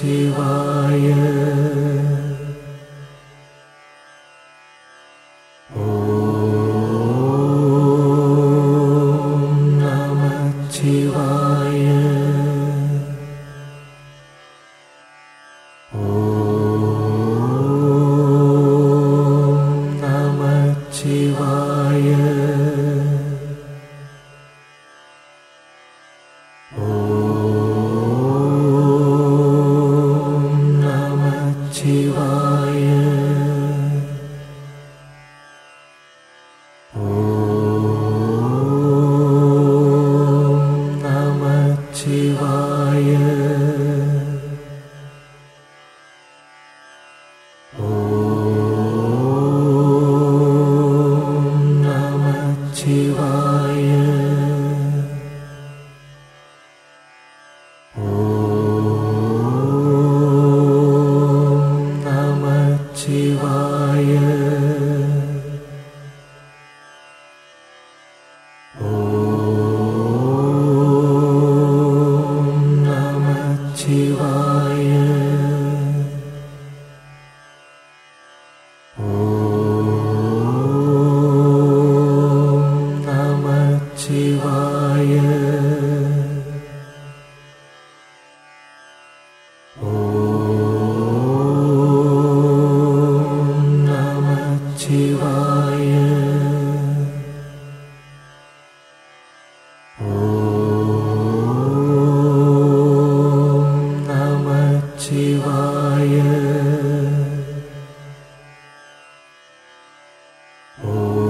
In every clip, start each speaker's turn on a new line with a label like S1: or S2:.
S1: शिवाय। ॐ नमः शिवाय। Shivaya. Oh.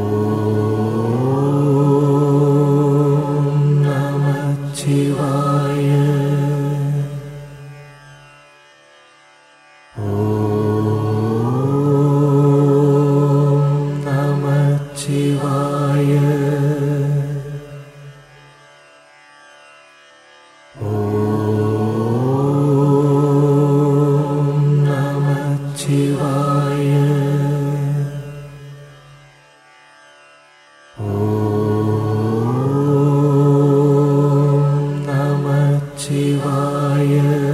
S1: शिवाय।